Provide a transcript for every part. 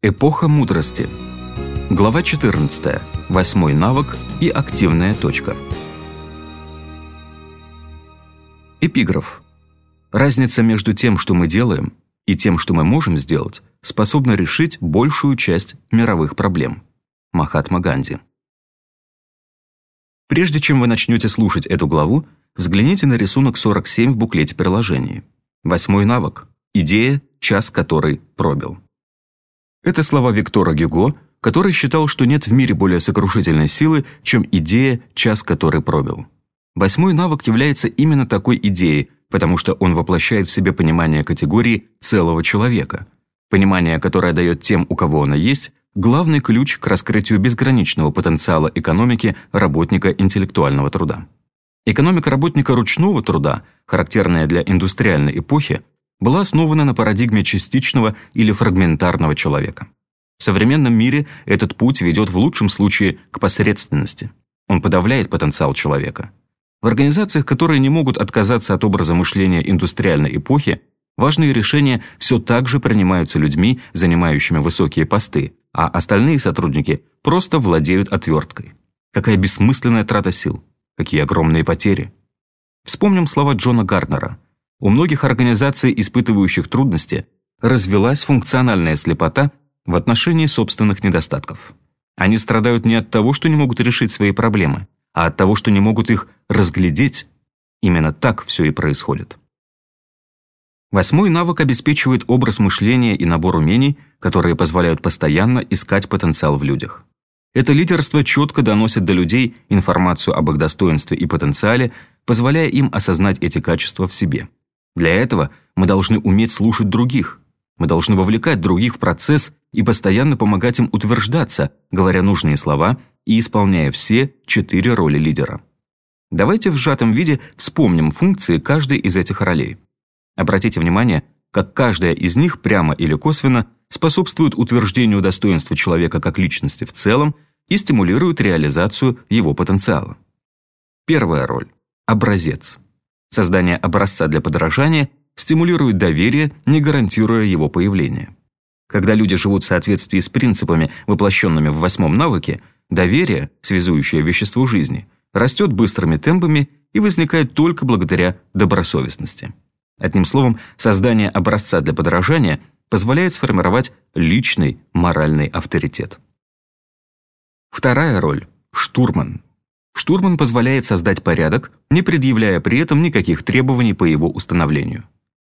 Эпоха мудрости. Глава 14. Восьмой навык и активная точка. Эпиграф. Разница между тем, что мы делаем, и тем, что мы можем сделать, способна решить большую часть мировых проблем. Махатма Ганди. Прежде чем вы начнете слушать эту главу, взгляните на рисунок 47 в буклете приложения. Восьмой навык. Идея, час которой пробил. Это слова Виктора Гюго, который считал, что нет в мире более сокрушительной силы, чем идея, час которой пробил. Восьмой навык является именно такой идеей, потому что он воплощает в себе понимание категории целого человека. Понимание, которое дает тем, у кого оно есть, главный ключ к раскрытию безграничного потенциала экономики работника интеллектуального труда. Экономика работника ручного труда, характерная для индустриальной эпохи, была основана на парадигме частичного или фрагментарного человека. В современном мире этот путь ведет в лучшем случае к посредственности. Он подавляет потенциал человека. В организациях, которые не могут отказаться от образа мышления индустриальной эпохи, важные решения все так же принимаются людьми, занимающими высокие посты, а остальные сотрудники просто владеют отверткой. Какая бессмысленная трата сил, какие огромные потери. Вспомним слова Джона Гарднера – у многих организаций, испытывающих трудности, развелась функциональная слепота в отношении собственных недостатков. Они страдают не от того, что не могут решить свои проблемы, а от того, что не могут их разглядеть. Именно так все и происходит. Восьмой навык обеспечивает образ мышления и набор умений, которые позволяют постоянно искать потенциал в людях. Это лидерство четко доносит до людей информацию об их достоинстве и потенциале, позволяя им осознать эти качества в себе. Для этого мы должны уметь слушать других. Мы должны вовлекать других в процесс и постоянно помогать им утверждаться, говоря нужные слова и исполняя все четыре роли лидера. Давайте в сжатом виде вспомним функции каждой из этих ролей. Обратите внимание, как каждая из них прямо или косвенно способствует утверждению достоинства человека как личности в целом и стимулирует реализацию его потенциала. Первая роль – образец. Создание образца для подражания стимулирует доверие, не гарантируя его появление. Когда люди живут в соответствии с принципами, воплощенными в восьмом навыке, доверие, связующее вещество жизни, растет быстрыми темпами и возникает только благодаря добросовестности. Одним словом, создание образца для подражания позволяет сформировать личный моральный авторитет. Вторая роль – штурман. Штурман позволяет создать порядок, не предъявляя при этом никаких требований по его установлению.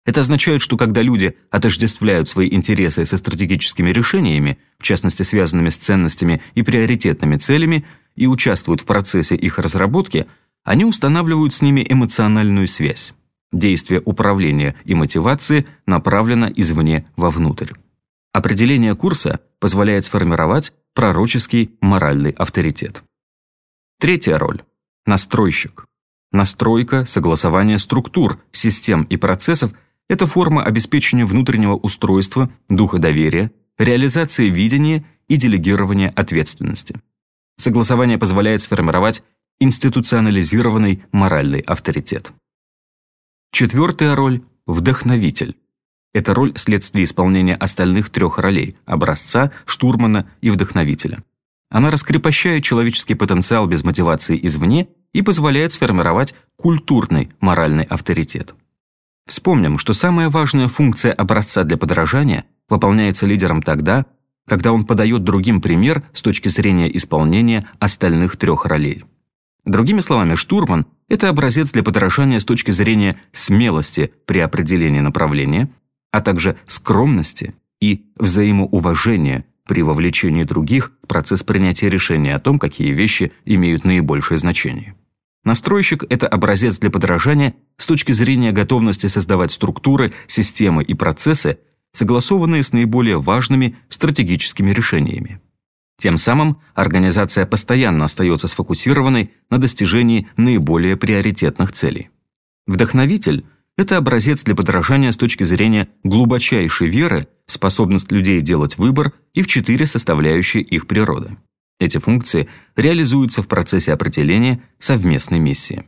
Это означает, что когда люди отождествляют свои интересы со стратегическими решениями, в частности связанными с ценностями и приоритетными целями, и участвуют в процессе их разработки, они устанавливают с ними эмоциональную связь. Действие управления и мотивации направлено извне вовнутрь. Определение курса позволяет сформировать пророческий моральный авторитет. Третья роль – настройщик. Настройка, согласование структур, систем и процессов – это форма обеспечения внутреннего устройства, духа доверия, реализации видения и делегирования ответственности. Согласование позволяет сформировать институционализированный моральный авторитет. Четвертая роль – вдохновитель. Это роль следствия исполнения остальных трех ролей – образца, штурмана и вдохновителя. Она раскрепощает человеческий потенциал без мотивации извне и позволяет сформировать культурный моральный авторитет. Вспомним, что самая важная функция образца для подражания выполняется лидером тогда, когда он подает другим пример с точки зрения исполнения остальных трех ролей. Другими словами, штурман – это образец для подражания с точки зрения смелости при определении направления, а также скромности и взаимоуважения при вовлечении других в процесс принятия решения о том, какие вещи имеют наибольшее значение. Настройщик – это образец для подражания с точки зрения готовности создавать структуры, системы и процессы, согласованные с наиболее важными стратегическими решениями. Тем самым организация постоянно остается сфокусированной на достижении наиболее приоритетных целей. Вдохновитель – это образец для подражания с точки зрения глубочайшей веры способность людей делать выбор и в четыре составляющие их природы. Эти функции реализуются в процессе определения совместной миссии.